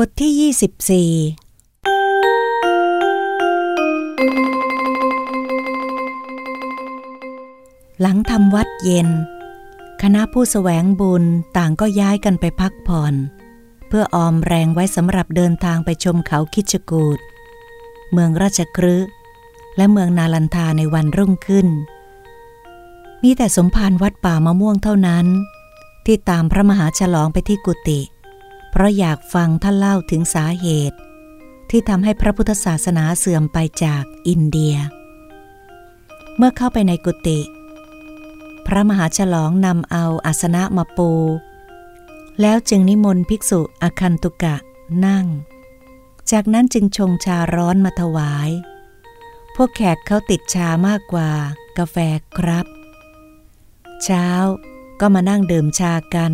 บทที่ 24 หลังทำวัดเย็น คณะผู้สแสวงบุญต่างก็ย้ายกันไปพักผ่อน เพื่อออมแรงไว้สำหรับเดินทางไปชมเขาคิชกูดเมืองราชครืและเมืองนาลันทาในวันรุ่งขึ้น มีแต่สมภารวัดป่ามะม่วงเท่านั้น ที่ตามพระมหาฉลองไปที่กุฏิเพราะอยากฟังท่านเล่าถึงสาเหตุ ที่ทำให้พระพุทธศาสนาเสื่อมไปจากอินเดีย เมื่อเข้าไปในกุฏิพระมหาฉลองนำเอาอาสนะมาปู แล้วจึงนิมนต์ภิกษุอคันตุกะนั่ง จากนั้นจึงชงชาร้อนมาถวาย พวกแขกเขาติดชามากกว่ากาแฟครับ เช้าก็มานั่งดื่มชากัน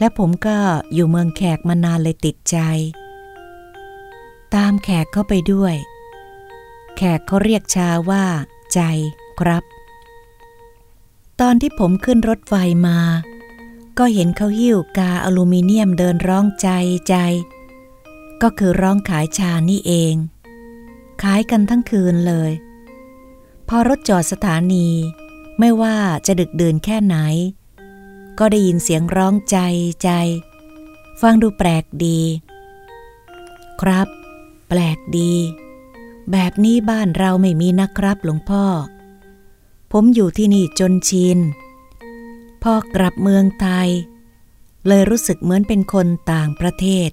และผมก็อยู่เมืองแขกมานานเลยติดใจ ตามแขกเข้าไปด้วย แขกเขาเรียกชาว่า ใจครับ ตอนที่ผมขึ้นรถไฟมา ก็เห็นเขาหิ้วกาอลูมิเนียมเดินร้องใจใจ ก็คือร้องขายชานี่เอง ขายกันทั้งคืนเลย พอรถจอดสถานี ไม่ว่าจะดึกเดินแค่ไหน ก็ได้ยินเสียงร้องใจใจ ฟังดูแปลกดี ครับ แปลกดี แบบนี้บ้านเราไม่มีนะครับหลวงพ่อ ผมอยู่ที่นี่จนชินพอกลับเมืองไทย เลยรู้สึกเหมือนเป็นคนต่างประเทศ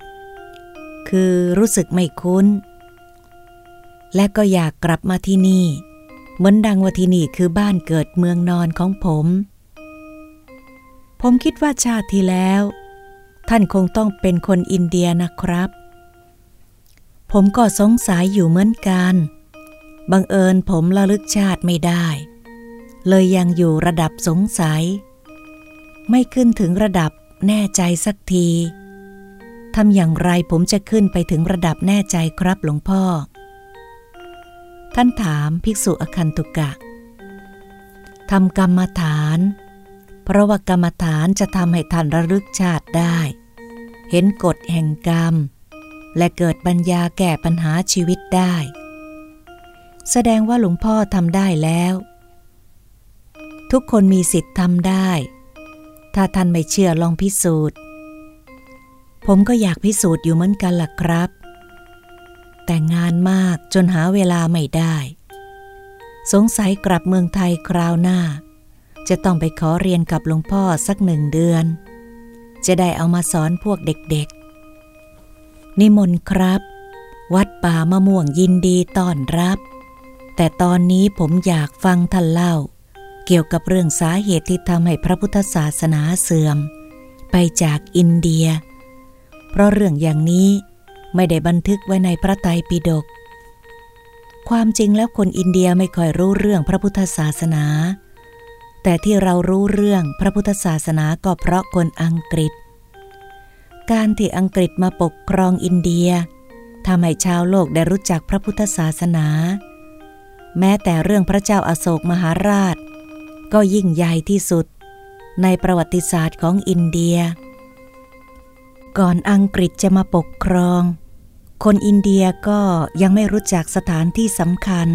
คือรู้สึกไม่คุ้น และก็อยากกลับมาที่นี่ เหมือนดังว่าที่นี่คือบ้านเกิดเมืองนอนของผม ผมคิดว่าชาติที่แล้ว ท่านคงต้องเป็นคนอินเดียนะครับ ผมก็สงสัยอยู่เหมือนกัน บังเอิญผมระลึกชาติไม่ได้ เลยยังอยู่ระดับสงสัย ไม่ขึ้นถึงระดับแน่ใจสักทีทำอย่างไรผมจะขึ้นไปถึงระดับแน่ใจครับหลวงพ่อ ท่านถามภิกษุอคันตุกะทำกรรมฐาน เพราะว่ากรรมฐานจะทำให้ท่านระลึกชาติได้ เห็นกฎแห่งกรรม และเกิดปัญญาแก้ปัญหาชีวิตได้ แสดงว่าหลวงพ่อทำได้แล้ว ทุกคนมีสิทธิ์ทำได้ ถ้าท่านไม่เชื่อลองพิสูจน์ ผมก็อยากพิสูจน์อยู่เหมือนกันล่ะครับ แต่งานมากจนหาเวลาไม่ได้ สงสัยกลับเมืองไทยคราวหน้า จะต้องไปขอเรียนกับหลวงพ่อสักหนึ่งเดือน จะได้เอามาสอนพวกเด็กๆ นิมนต์ครับ วัดป่ามะม่วงยินดีต้อนรับ แต่ตอนนี้ผมอยากฟังท่านเล่า เกี่ยวกับเรื่องสาเหตุที่ทำให้พระพุทธศาสนาเสื่อม ไปจากอินเดีย เพราะเรื่องอย่างนี้ไม่ได้บันทึกไว้ในพระไตรปิฎกความจริงแล้วคนอินเดียไม่ค่อยรู้เรื่องพระพุทธศาสนา แต่ที่เรารู้เรื่องพระพุทธศาสนาก็เพราะคนอังกฤษ การที่อังกฤษมาปกครองอินเดียทำให้ชาวโลกได้รู้จักพระพุทธศาสนา แม้แต่เรื่องพระเจ้าอาโศกมหาราช ก็ยิ่งใหญ่ที่สุด ในประวัติศาสตร์ของอินเดีย ก่อนอังกฤษจะมาปกครอง คนอินเดียก็ยังไม่รู้จักสถานที่สำคัญ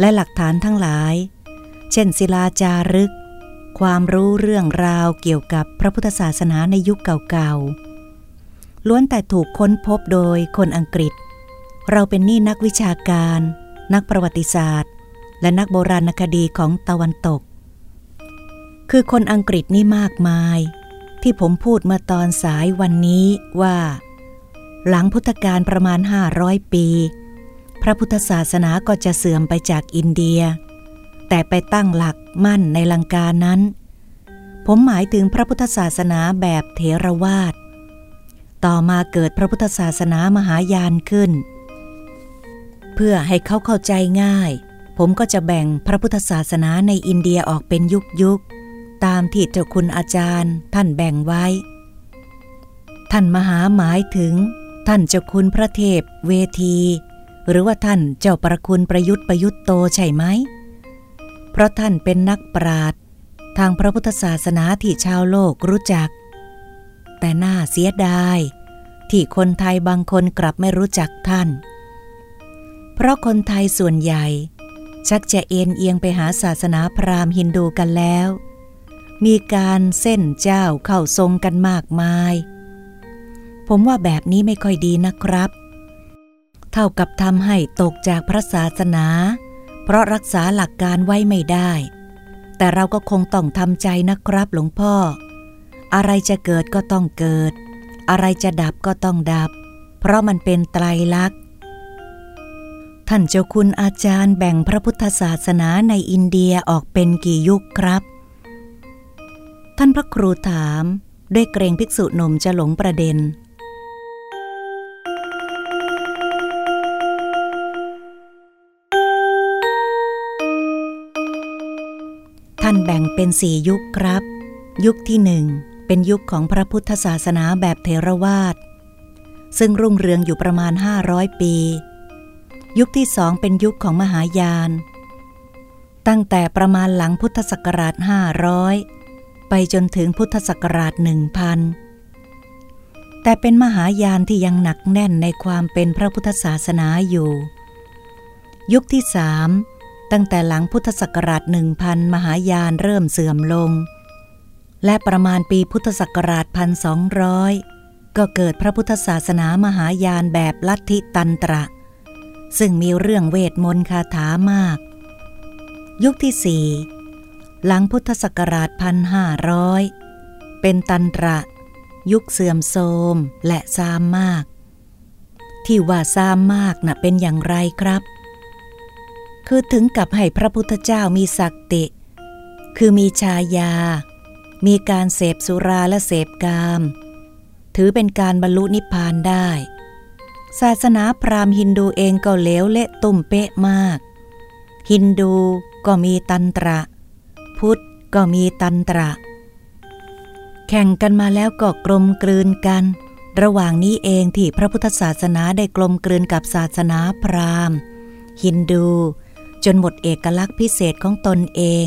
และหลักฐานทั้งหลาย เช่นศิลาจารึก ความรู้เรื่องราวเกี่ยวกับพระพุทธศาสนาในยุคเก่าๆ ล้วนแต่ถูกค้นพบโดยคนอังกฤษ เราเป็นนี่นักวิชาการ นักประวัติศาสตร์ และนักโบราณคดีของตะวันตก คือคนอังกฤษนี่มากมาย ที่ผมพูดมื่อตอนสายวันนี้ว่า หลังพุทธกาลประมาณ 500 ปี พระพุทธศาสนาก็จะเสื่อมไปจากอินเดีย แต่ไปตั้งหลักมั่นในลังกานั้น ผมหมายถึงพระพุทธศาสนาแบบเถรวาท ต่อมาเกิดพระพุทธศาสนามหายานขึ้น เพื่อให้เขาเข้าใจง่าย ผมก็จะแบ่งพระพุทธศาสนาในอินเดียออกเป็นยุคยุคตามที่เจ้าคุณอาจารย์ท่านแบ่งไว้ ท่านมหาหมายถึง ท่านเจ้าคุณพระเทพเวที หรือว่าท่านเจ้าประคุณประยุทธ์ประยุทธ์โตใช่ไหม เพราะท่านเป็นนักปราชญ์ทางพระพุทธศาสนาที่ชาวโลกรู้จัก แต่น่าเสียดาย ที่คนไทยบางคนกลับไม่รู้จักท่าน เพราะคนไทยส่วนใหญ่ ชักจะเอ็นเอียงไปหาศาสนาพราหมณ์ฮินดูกันแล้ว มีการเส้นเจ้าเข้าทรงกันมากมาย ผมว่าแบบนี้ไม่ค่อยดีนะครับ เท่ากับทำให้ตกจากพระศาสนา เพราะรักษาหลักการไว้ไม่ได้ แต่เราก็คงต้องทำใจนะครับหลวงพ่อ อะไรจะเกิดก็ต้องเกิด อะไรจะดับก็ต้องดับ เพราะมันเป็นไตรลักษณ์ ท่านเจ้าคุณอาจารย์แบ่งพระพุทธศาสนาในอินเดียออกเป็นกี่ยุคครับ ท่านพระครูถาม ด้วยเกรงภิกษุหนุ่มจะหลงประเด็นานแบ่งเป็นสี่ยุคครับ ยุคที่หนึ่งเป็นยุคของพระพุทธศาสนาแบบเทรวาสซึ่งรุ่งเรืองอยู่ประมาณ 500 ปี ยุคที่สองเป็นยุคของมหายาน ตั้งแต่ประมาณหลังพุทธศักราช 500 ไปจนถึงพุทธศักราช 1000 แต่เป็นมหายานที่ยังหนักแน่นในความเป็นพระพุทธศาสนาอยู่ ยุคที่สาม ตั้งแต่หลังพุทธศักราช 1000 มหายานเริ่มเสื่อมลง และประมาณปีพุทธศักราช 1200 ก็เกิดพระพุทธศาสนามหายานแบบลัทธิตันตระ ซึ่งมีเรื่องเวทมนต์คาถามาก ยุคที่สี่หลังพุทธศักราช 1500 เป็นตันตระ ยุคเสื่อมโทรมและซามมาก ที่ว่าซามมากน่ะเป็นอย่างไรครับ คือถึงกับให้พระพุทธเจ้ามีศักติ คือมีชายา มีการเสพสุราและเสพกาม ถือเป็นการบรรลุนิพพานได้ ศาสนาพราหมณ์ฮินดูเองก็เลวเละตุ่มเป๊ะมาก ฮินดูก็มีตันตระ พุทธก็มีตันตระ แข่งกันมาแล้วก็กลมกลืนกัน ระหว่างนี้เองที่พระพุทธศาสนาได้กลมกลืนกับศาสนาพราหมณ์ฮินดู จนหมดเอกลักษณ์พิเศษของตนเอง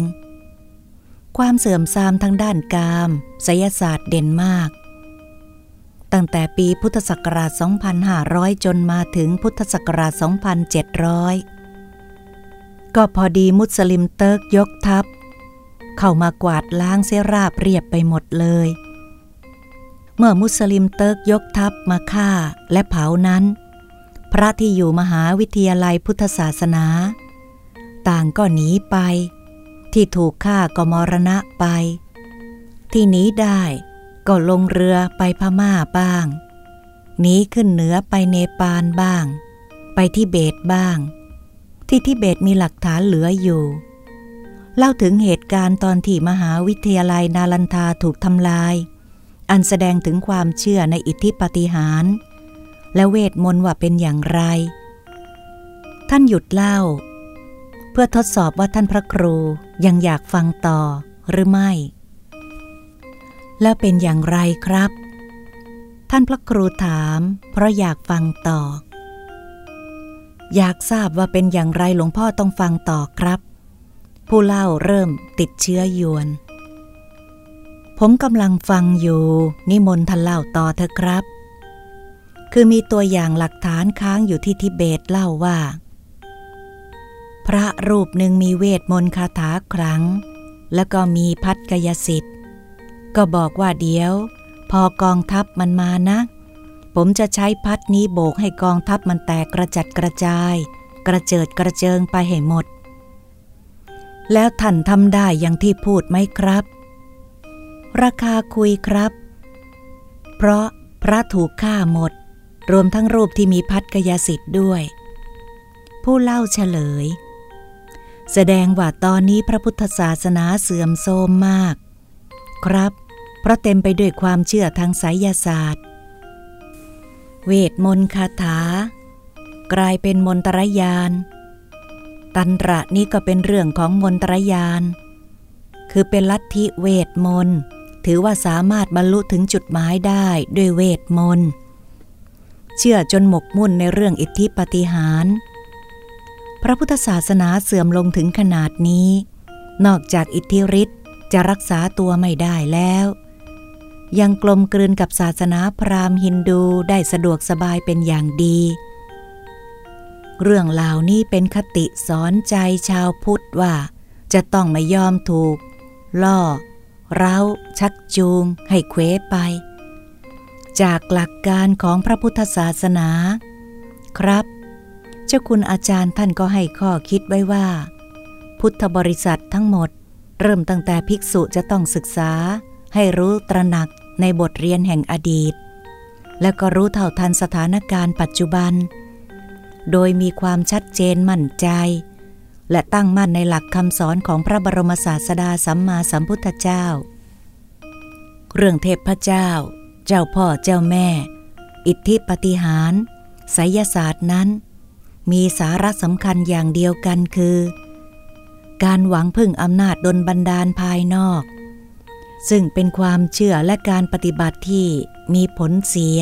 ความเสื่อมทรามทางด้านกามไสยศาสตร์เด่นมาก ตั้งแต่ปีพุทธศักราช 2500 จนมาถึงพุทธศักราช 2700 ก็พอดีมุสลิมเติร์กยกทัพ เข้ามากวาดล้างเสราบเรียบไปหมดเลย เมื่อมุสลิมเติร์กยกทัพมาฆ่าและเผานั้น พระที่อยู่มหาวิทยาลัยพุทธศาสนา ต่างก็หนีไป ที่ถูกฆ่าก็มรณะไป ที่หนีได้ก็ลงเรือไปพม่าบ้าง หนีขึ้นเหนือไปเนปาลบ้าง ไปทิเบตบ้าง ที่ทิเบตมีหลักฐานเหลืออยู่ เล่าถึงเหตุการณ์ตอนที่มหาวิทยาลัยนาลันทาถูกทำลาย อันแสดงถึงความเชื่อในอิทธิปาฏิหาริย์และเวทมนต์ว่าเป็นอย่างไร ท่านหยุดเล่า เพื่อทดสอบว่าท่านพระครูยังอยากฟังต่อหรือไม่ แล้วเป็นอย่างไรครับ ท่านพระครูถาม เพราะอยากฟังต่อ อยากทราบว่าเป็นอย่างไรหลวงพ่อต้องฟังต่อครับ ผู้เล่าเริ่มติดเชื้อยวน ผมกำลังฟังอยู่ นิมนต์ท่านเล่าต่อเถอะครับ คือมีตัวอย่างหลักฐานค้างอยู่ที่ทิเบตเล่าว่า พระรูปหนึ่งมีเวทมนต์คาถาครั้ง แล้วก็มีพัดกยสิทธิ์ ก็บอกว่าเดี๋ยว พอกองทัพมันมานะ ผมจะใช้พัดนี้โบกให้กองทัพมันแตกกระจัดกระจาย กระเจิดกระเจิงไปให้หมด แล้วท่านทำได้อย่างที่พูดไหมครับ ราคาคุยครับ เพราะพระถูกฆ่าหมด รวมทั้งรูปที่มีพัดกยสิทธิ์ด้วยผู้เล่าเฉลย แสดงว่าตอนนี้พระพุทธศาสนาเสื่อมโทรมมาก ครับ เพราะเต็มไปด้วยความเชื่อทางไสยศาสตร์ เวทมนต์คาถา กลายเป็นมนตรยาน ตันตระนี้ก็เป็นเรื่องของมนตรยาน คือเป็นลัทธิเวทมนต์ถือว่าสามารถบรรลุถึงจุดหมายได้ด้วยเวทมนต์เชื่อจนหมกมุ่นในเรื่องอิทธิปฏิหารย์ พระพุทธศาสนาเสื่อมลงถึงขนาดนี้ นอกจากอิทธิฤทธิ์จะรักษาตัวไม่ได้แล้ว ยังกลมกลืนกับศาสนาพราหมณ์ฮินดูได้สะดวกสบายเป็นอย่างดี เรื่องเหล่านี้เป็นคติสอนใจชาวพุทธว่า จะต้องไม่ยอมถูก ล่อ เร้า ชักจูง ให้เควไป จากหลักการของพระพุทธศาสนา ครับ เจ้าคุณอาจารย์ท่านก็ให้ข้อคิดไว้ว่า พุทธบริษัททั้งหมด เริ่มตั้งแต่ภิกษุจะต้องศึกษา ให้รู้ตระหนักในบทเรียนแห่งอดีต และก็รู้เท่าทันสถานการณ์ปัจจุบัน โดยมีความชัดเจนมั่นใจ และตั้งมั่นในหลักคำสอนของพระบรมศาสดาสัมมาสัมพุทธเจ้า เรื่องเทพเจ้า เจ้าพ่อเจ้าแม่ อิทธิปฏิหารไสยศาสตร์นั้น มีสาระสำคัญอย่างเดียวกันคือ การหวังพึ่งอำนาจดนบันดาลภายนอก ซึ่งเป็นความเชื่อและการปฏิบัติที่มีผลเสีย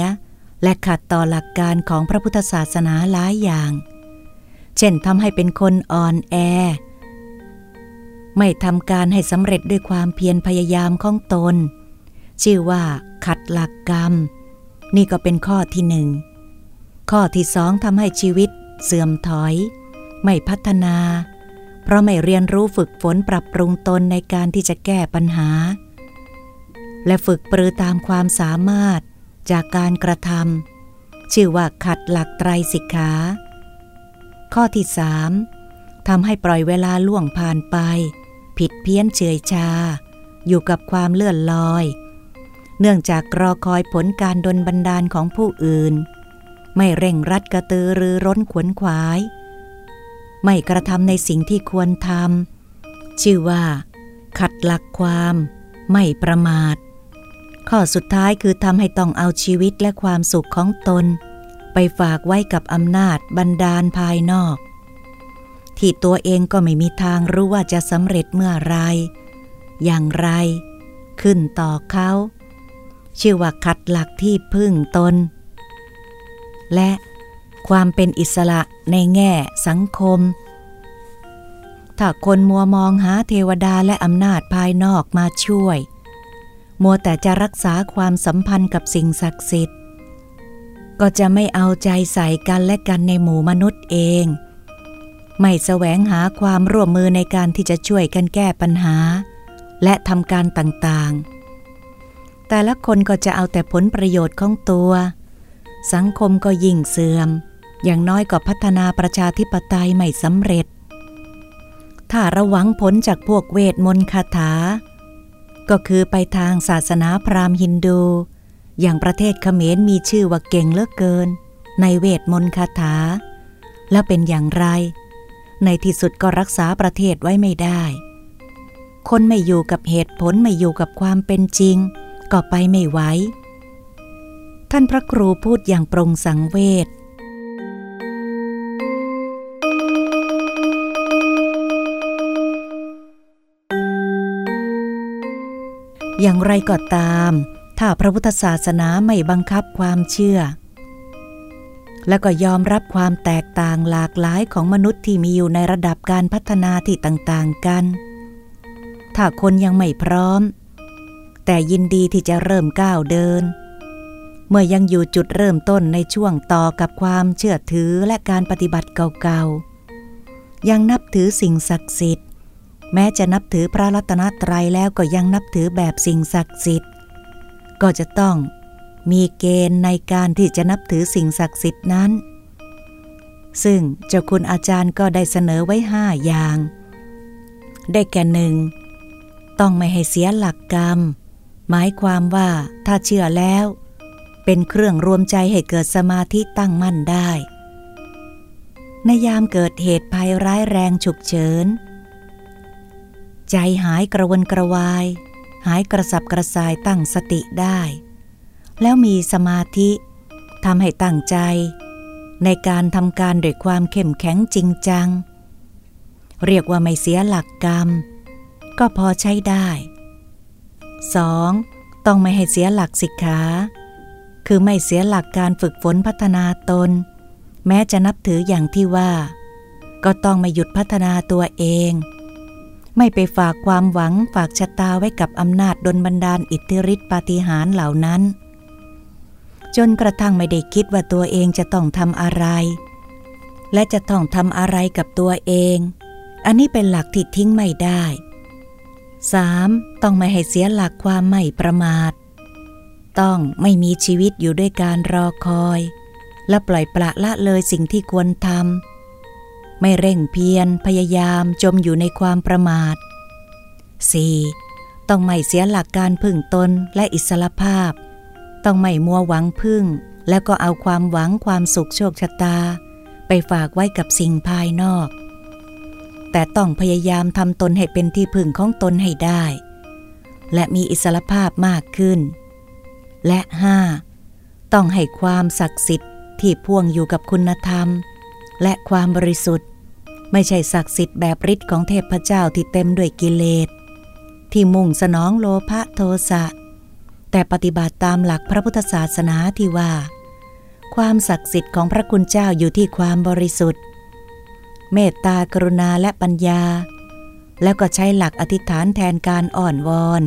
และขัดต่อหลักการของพระพุทธศาสนาหลายอย่าง เช่นทำให้เป็นคนอ่อนแอ ไม่ทำการให้สำเร็จด้วยความเพียรพยายามของตน ชื่อว่าขัดหลักกรรม นี่ก็เป็นข้อที่หนึ่งข้อที่สองทำให้ชีวิต เสื่อมถอย ไม่พัฒนา เพราะไม่เรียนรู้ฝึกฝนปรับปรุงตนในการที่จะแก้ปัญหา และฝึกปรือตามความสามารถจากการกระทำชื่อว่าขัดหลักไตรสิกขา ข้อที่สามทำให้ปล่อยเวลาล่วงผ่านไป ผิดเพี้ยนเฉยชา อยู่กับความเลื่อนลอย เนื่องจากรอคอยผลการดนบันดาลของผู้อื่น ไม่เร่งรัดกระตือรือร้นขวนขวาย ไม่กระทำในสิ่งที่ควรทำชื่อว่า ขัดหลักความ ไม่ประมาท ข้อสุดท้ายคือทำให้ต้องเอาชีวิตและความสุขของตน ไปฝากไว้กับอำนาจบันดาลภายนอก ที่ตัวเองก็ไม่มีทางรู้ว่าจะสำเร็จเมื่อไร อย่างไร ขึ้นต่อเขา ชื่อว่าขัดหลักที่พึ่งตน และความเป็นอิสระในแง่สังคม ถ้าคนมัวมองหาเทวดาและอำนาจภายนอกมาช่วย มัวแต่จะรักษาความสัมพันธ์กับสิ่งศักดิ์สิทธิ์ ก็จะไม่เอาใจใส่กันและกันในหมู่มนุษย์เอง ไม่แสวงหาความร่วมมือในการที่จะช่วยกันแก้ปัญหา และทำการต่างๆ แต่ละคนก็จะเอาแต่ผลประโยชน์ของตัว สังคมก็ยิ่งเสื่อม อย่างน้อยก็พัฒนาประชาธิปไตยไม่สำเร็จ ถ้าระวังผลจากพวกเวทมนต์คาถา ก็คือไปทางศาสนาพราหมณ์ฮินดู อย่างประเทศเขมรมีชื่อว่าเก่งเลือกเกิน ในเวทมนต์คาถา แล้วเป็นอย่างไร ในที่สุดก็รักษาประเทศไว้ไม่ได้ คนไม่อยู่กับเหตุผลไม่อยู่กับความเป็นจริง ก็ไปไม่ไหว ท่านพระครูพูดอย่างปรงสังเวชอย่างไรก็ตาม ถ้าพระพุทธศาสนาไม่บังคับความเชื่อ และก็ยอมรับความแตกต่างหลากหลายของมนุษย์ที่มีอยู่ในระดับการพัฒนาที่ต่างๆกัน ถ้าคนยังไม่พร้อม แต่ยินดีที่จะเริ่มก้าวเดิน เมื่อยังอยู่จุดเริ่มต้นในช่วงต่อกับความเชื่อถือและการปฏิบัติเก่าๆ ยังนับถือสิ่งศักดิ์สิทธิ์ แม้จะนับถือพระรัตนตรัยแล้วก็ยังนับถือแบบสิ่งศักดิ์สิทธิ์ ก็จะต้องมีเกณฑ์ในการที่จะนับถือสิ่งศักดิ์สิทธิ์นั้น ซึ่งเจ้าคุณอาจารย์ก็ได้เสนอไว้ห้าอย่าง ได้แก่หนึ่งต้องไม่ให้เสียหลักกรรม หมายความว่าถ้าเชื่อแล้ว เป็นเครื่องรวมใจให้เกิดสมาธิตั้งมั่นได้ ในยามเกิดเหตุภัยร้ายแรงฉุกเฉิน ใจหายกระวนกระวาย หายกระสับกระส่ายตั้งสติได้ แล้วมีสมาธิทำให้ตั้งใจ ในการทำการด้วยความเข้มแข็งจริงจัง เรียกว่าไม่เสียหลักกรรม ก็พอใช้ได้ 2. ต้องไม่ให้เสียหลักสิกขา คือไม่เสียหลักการฝึกฝนพัฒนาตน แม้จะนับถืออย่างที่ว่า ก็ต้องไม่หยุดพัฒนาตัวเอง ไม่ไปฝากความหวังฝากชะตาไว้กับอำนาจดนบันดาลอิทธิฤทธิปาฏิหาริย์เหล่านั้น จนกระทั่งไม่ได้คิดว่าตัวเองจะต้องทำอะไร และจะต้องทำอะไรกับตัวเอง อันนี้เป็นหลักที่ทิ้งไม่ได้ 3. ต้องไม่ให้เสียหลักความไม่ประมาท ต้องไม่มีชีวิตอยู่ด้วยการรอคอย และปล่อยปละละเลยสิ่งที่ควรทำไม่เร่งเพียรพยายามจมอยู่ในความประมาท 4. ต้องไม่เสียหลักการพึ่งตนและอิสรภาพ ต้องไม่มัวหวังพึ่ง แล้วก็เอาความหวังความสุขโชคชะตา ไปฝากไว้กับสิ่งภายนอก แต่ต้องพยายามทำตนให้เป็นที่พึ่งของตนให้ได้ และมีอิสรภาพมากขึ้น และห้าต้องให้ความศักดิ์สิทธิ์ที่พ่วงอยู่กับคุณธรรม และความบริสุทธิ์ ไม่ใช่ศักดิ์สิทธิ์แบบฤทธิ์ของเทพเจ้าที่เต็มด้วยกิเลส ที่มุ่งสนองโลภะโทสะ แต่ปฏิบัติตามหลักพระพุทธศาสนาที่ว่า ความศักดิ์สิทธิ์ของพระคุณเจ้าอยู่ที่ความบริสุทธิ์ เมตตากรุณาและปัญญา แล้วก็ใช้หลักอธิษฐานแทนการอ่อนวอน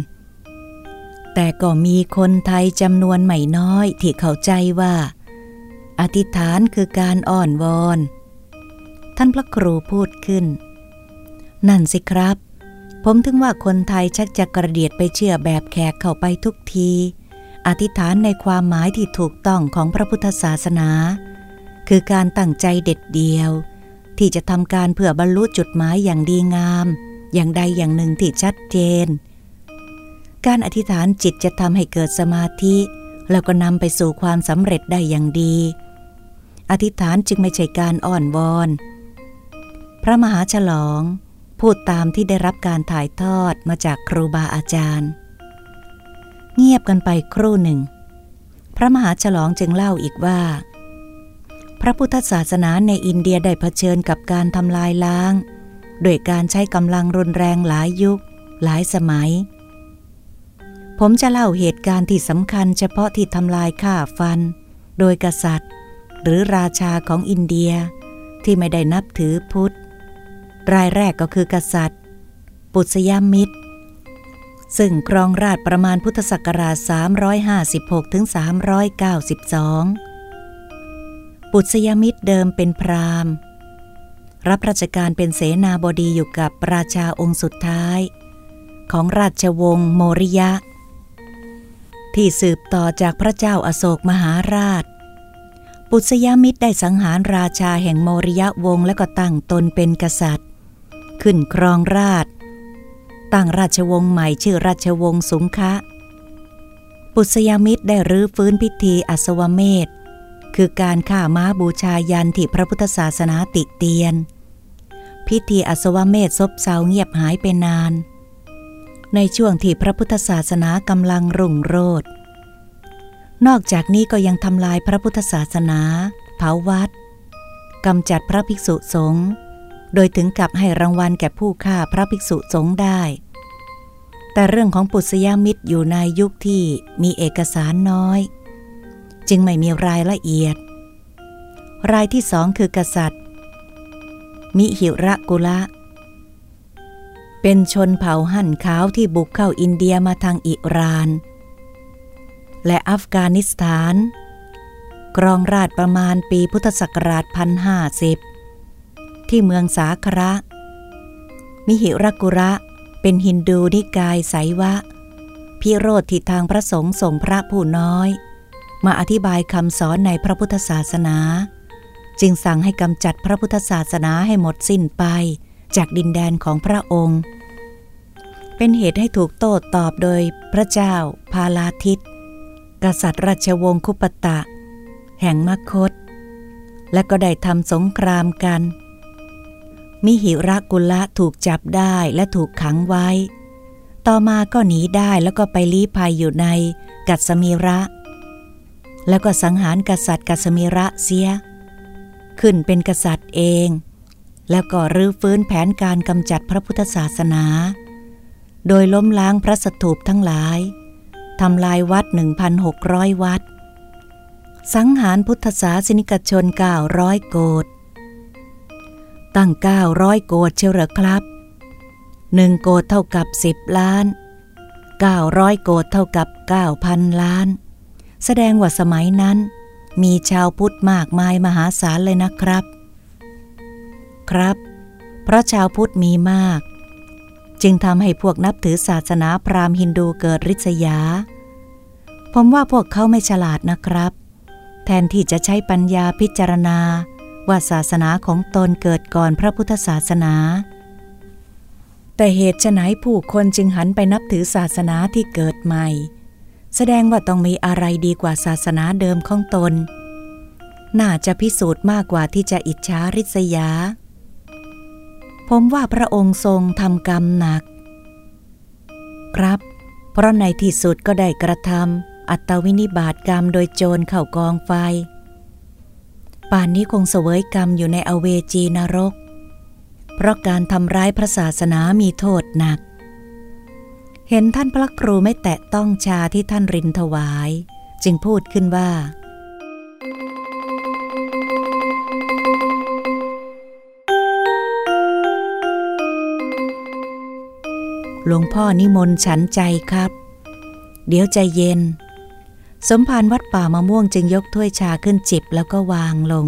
แต่ก็มีคนไทยจำนวนไม่น้อยที่เข้าใจว่า อธิษฐานคือการอ่อนวอน ท่านพระครูพูดขึ้น นั่นสิครับ ผมถึงว่าคนไทยชักจะกระเดียดไปเชื่อแบบแขกเข้าไปทุกที อธิษฐานในความหมายที่ถูกต้องของพระพุทธศาสนา คือการตั้งใจเด็ดเดียว ที่จะทำการเพื่อบรรลุจุดหมายอย่างดีงาม อย่างใดอย่างหนึ่งที่ชัดเจน การอธิษฐานจิตจะทำให้เกิดสมาธิ แล้วก็นำไปสู่ความสำเร็จได้อย่างดี อธิษฐานจึงไม่ใช่การอ่อนวอน พระมหาฉลอง พูดตามที่ได้รับการถ่ายทอดมาจากครูบาอาจารย์ เงียบกันไปครู่หนึ่ง พระมหาฉลองจึงเล่าอีกว่า พระพุทธศาสนาในอินเดียได้เผชิญกับการทำลายล้าง โดยการใช้กำลังรุนแรงหลายยุค หลายสมัย ผมจะเล่าเหตุการณ์ที่สำคัญเฉพาะที่ทำลายฆ่าฟัน โดยกษัตริย์ หรือราชาของอินเดียที่ไม่ได้นับถือพุทธ รายแรกก็คือกษัตริย์ ปุษยมิตร ซึ่งครองราชประมาณพุทธศักราช 356ถึง392 ปุษยมิตรเดิมเป็นพราหมณ์ รับราชการเป็นเสนาบดีอยู่กับราชาองค์สุดท้าย ของราชวงศ์โมริยะ ที่สืบต่อจากพระเจ้าอาโศกมหาราช ปุษยมิตรได้สังหารราชาแห่งโมริยะวงศ์และก็ตั้งตนเป็นกษัตริย์ ขึ้นครองราช ตั้งราชวงศ์ใหม่ชื่อราชวงศ์สุงคะ ปุษยมิตรได้รื้อฟื้นพิธีอัศวเมธคือการฆ่าม้าบูชายันที่พระพุทธศาสนาติเตียน พิธีอสวเมธซบเซาเงียบหายไปนาน ในช่วงที่พระพุทธศาสนากำลังรุ่งโรจน์นอกจากนี้ก็ยังทำลายพระพุทธศาสนา เผาวัดกำจัดพระภิกษุสงฆ์โดยถึงกับให้รางวัลแก่ผู้ฆ่าพระภิกษุสงฆ์ได้ แต่เรื่องของปุษยมิตรอยู่ในยุคที่มีเอกสารน้อย จึงไม่มีรายละเอียด รายที่สองคือกษัตริย์ มิหิระกุละ เป็นชนเผ่าหั่นขาวที่บุกเข้าอินเดียมาทางอิราน และอัฟกานิสถาน กรองราชประมาณปีพุทธศักราชพันห้าสิบที่เมืองสาคระ มิหิรกุระเป็นฮินดูนิกายไสวะ พิโรธที่ทางพระสงฆ์ส่งพระผู้น้อย มาอธิบายคำสอนในพระพุทธศาสนา จึงสั่งให้กำจัดพระพุทธศาสนาให้หมดสิ้นไปจากดินแดนของพระองค์ เป็นเหตุให้ถูกโต้ตอบโดยพระเจ้าพาลาทิต กษัตริย์ราชวงศ์คุปตะ แห่งมคต และก็ได้ทำสงครามกัน มิหิรักุละถูกจับได้และถูกขังไว้ ต่อมาก็หนีได้แล้วก็ไปลี้ภัยอยู่ในกัสมีระ แล้วก็สังหารกษัตริย์กัสมิระเสีย ขึ้นเป็นกษัตริย์เอง แล้วก็รื้อฟื้นแผนการกำจัดพระพุทธศาสนา โดยล้มล้างพระสถูปทั้งหลายทำลายวัด 1,600 วัด สังหารพุทธศาสนิกชน 900 โกดตั้ง 900 โกดเชียวหรอครับหนึ่งโกดเท่ากับสิบล้านเก้าร้อยโกดเท่ากับเก้าพันล้าน แสดงว่าสมัยนั้น มีชาวพุทธมากมายมหาศาลเลยนะครับ ครับ เพราะชาวพุทธมีมาก จึงทำให้พวกนับถือศาสนาพราหมณ์ฮินดูเกิดริษยา ผมว่าพวกเขาไม่ฉลาดนะครับ แทนที่จะใช้ปัญญาพิจารณา ว่าศาสนาของตนเกิดก่อนพระพุทธศาสนา แต่เหตุไฉนผู้คนจึงหันไปนับถือศาสนาที่เกิดใหม่ แสดงว่าต้องมีอะไรดีกว่าศาสนาเดิมของตน น่าจะพิสูจน์มากกว่าที่จะอิจฉาริษยา ผมว่าพระองค์ทรงทำกรรมหนัก ครับ เพราะในที่สุดก็ได้กระทำอัตวินิบาตกรรมโดยโจรเข้ากองไฟ ป่านนี้คงเสวยกรรมอยู่ในอเวจีนรก เพราะการทำร้ายพระศาสนามีโทษหนัก เห็นท่านพระครูไม่แตะต้องชาที่ท่านรินถวาย จึงพูดขึ้นว่า หลวงพ่อนิมนต์ฉันใจครับ เดี๋ยวใจเย็น สมภารวัดป่ามะม่วงจึงยกถ้วยชาขึ้นจิบแล้วก็วางลง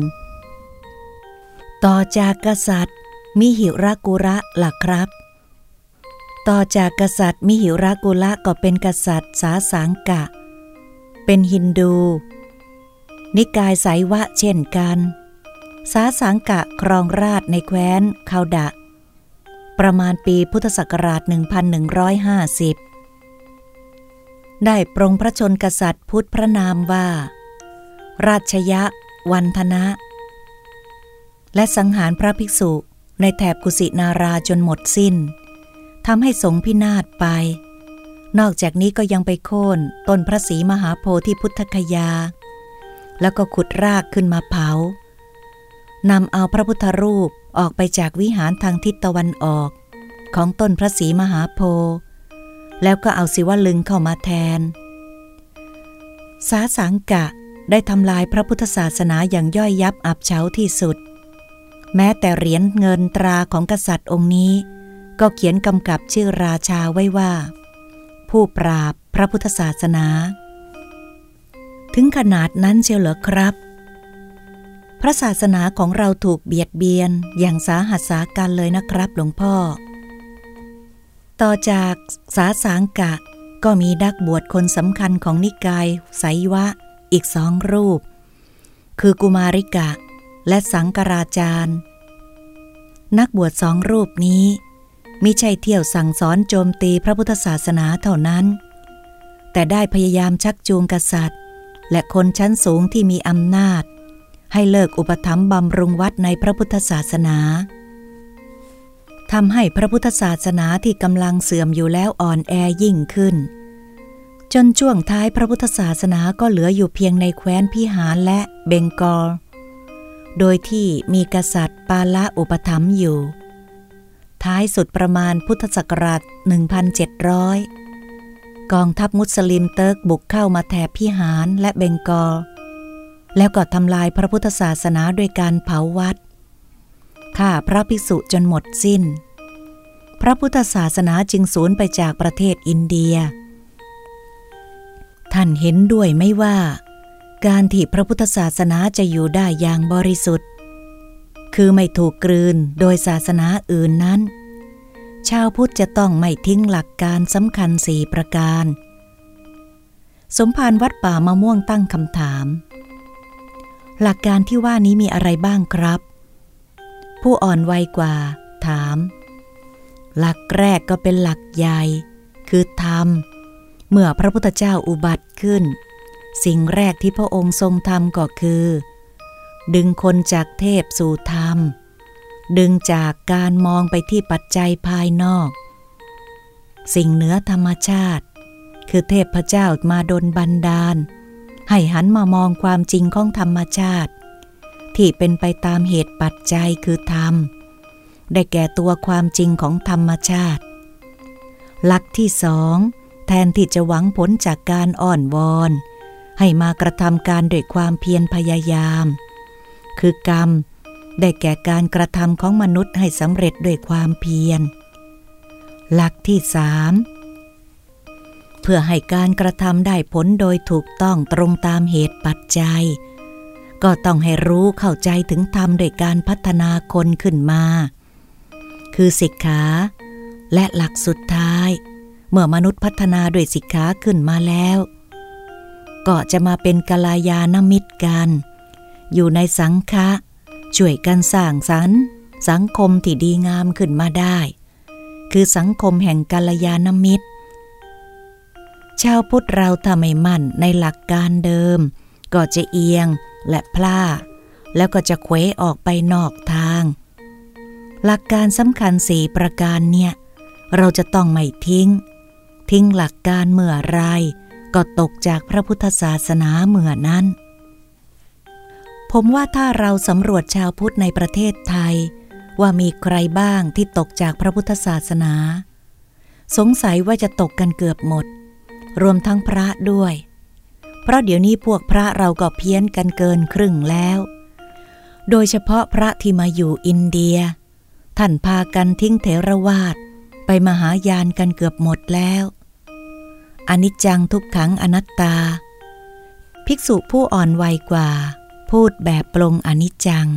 ต่อจากกษัตริย์ มิหิรากุระหลักครับ ต่อจากกษัตริย์มิหิรากุระก็เป็นกษัตริย์สาสังกะ เป็นฮินดู นิกายสายวะเช่นกัน สาสังกะครองราชในแคว้นคาวดะ ประมาณปีพุทธศักราช 1150 ได้ปรงพระชนกษัตริย์พุทธพระนามว่า ราชยะ วันธนะ และสังหารพระภิกษุในแถบกุสินาราจนหมดสิ้นทำให้สงพินาศไป นอกจากนี้ก็ยังไปโค่นต้นพระศรีมหาโพธิพุทธคยา แล้วก็ขุดรากขึ้นมาเผานำเอาพระพุทธรูป ออกไปจากวิหารทางทิศตะวันออก ของต้นพระศรีมหาโพธิ์แล้วก็เอาศิวลึงเข้ามาแทน สาสังกะได้ทำลายพระพุทธศาสนาอย่างย่อยยับอับเฉาที่สุด แม้แต่เหรียญเงินตราของกษัตริย์องค์นี้ ก็เขียนกำกับชื่อราชาไว้ว่า ผู้ปราบพระพุทธศาสนา ถึงขนาดนั้นเชียวเหรอครับ พระศาสนาของเราถูกเบียดเบียนอย่างสาหัสสากันเลยนะครับหลวงพ่อ ต่อจากสาสางกะ ก็มีดักบวชคนสำคัญของนิกายไสยวะอีกสองรูป คือกุมาริกะ และสังกราจารย์ นักบวชสองรูปนี้มิใช่เที่ยวสั่งสอนโจมตีพระพุทธศาสนาเท่านั้น แต่ได้พยายามชักจูงกษัตริย์ และคนชั้นสูงที่มีอำนาจ ให้เลิกอุปถัมภ์บำรุงวัดในพระพุทธศาสนาทำให้พระพุทธศาสนาที่กำลังเสื่อมอยู่แล้วอ่อนแอยิ่งขึ้น จนช่วงท้ายพระพุทธศาสนาก็เหลืออยู่เพียงในแคว้นพิหารและเบงกอล โดยที่มีกษัตริย์ปาละอุปถัมภ์อยู่ ท้ายสุดประมาณพุทธศักราช 1700 กองทัพมุสลิมเติร์กบุกเข้ามาแถบพิหารและเบงกอล แล้วก็ทำลายพระพุทธศาสนาด้วยการเผาวัดฆ่าพระภิกษุจนหมดสิ้น พระพุทธศาสนาจึงสูญไปจากประเทศอินเดีย ท่านเห็นด้วยไม่ว่า การที่พระพุทธศาสนาจะอยู่ได้อย่างบริสุทธิ์ คือไม่ถูกกลืนโดยศาสนาอื่นนั้น ชาวพุทธจะต้องไม่ทิ้งหลักการสำคัญสี่ประการ สมภารวัดป่ามะม่วงตั้งคำถาม หลักการที่ว่านี้มีอะไรบ้างครับ ผู้อ่อนวัยกว่า ถาม หลักแรกก็เป็นหลักใหญ่ คือธรรม เมื่อพระพุทธเจ้าอุบัติขึ้น สิ่งแรกที่พระองค์ทรงทำก็คือ ดึงคนจากเทพสู่ธรรม ดึงจากการมองไปที่ปัจจัยภายนอก สิ่งเหนือธรรมชาติ คือเทพเจ้ามาดนบันดาล ให้หันมามองความจริงของธรรมชาติ ที่เป็นไปตามเหตุปัจจัยคือธรรม ได้แก่ตัวความจริงของธรรมชาติ หลักที่สอง แทนที่จะหวังผลจากการอ่อนวอน ให้มากระทำการด้วยความเพียรพยายาม คือกรรม ได้แก่การกระทำของมนุษย์ให้สำเร็จด้วยความเพียร หลักที่สาม พื่อให้การกระทำได้ผลโดยถูกต้องตรงตามเหตุปัจจัย ก็ต้องให้รู้เข้าใจถึงธรรมโดยการพัฒนาคนขึ้นมา คือสิกขาและหลักสุดท้าย เมื่อมนุษย์พัฒนาด้วยสิกขาขึ้นมาแล้ว ก็จะมาเป็นกาลายานมิตรกัน อยู่ในสังฆะช่วยกันสร้างสรรค์ สังคมที่ดีงามขึ้นมาได้ คือสังคมแห่งกาลยานมิตร ชาวพุทธเราถ้าไม่มั่นในหลักการเดิม ก็จะเอียงและพลาดแล้วก็จะเควออกไปนอกทาง หลักการสำคัญสี่ประการเนี่ย เราจะต้องไม่ทิ้ง ทิ้งหลักการเมื่อไร ก็ตกจากพระพุทธศาสนาเมื่อนั้น ผมว่าถ้าเราสำรวจชาวพุทธในประเทศไทย ว่ามีใครบ้างที่ตกจากพระพุทธศาสนา สงสัยว่าจะตกกันเกือบหมด รวมทั้งพระด้วย เพราะเดี๋ยวนี้พวกพระเราก็เพี้ยนกันเกินครึ่งแล้ว โดยเฉพาะพระที่มาอยู่อินเดีย ท่านพากันทิ้งเถรวาทไปมหายานกันเกือบหมดแล้วอนิจจังทุกขังอนัตตา ภิกษุผู้อ่อนวัยกว่า พูดแบบปรงอนิจจัง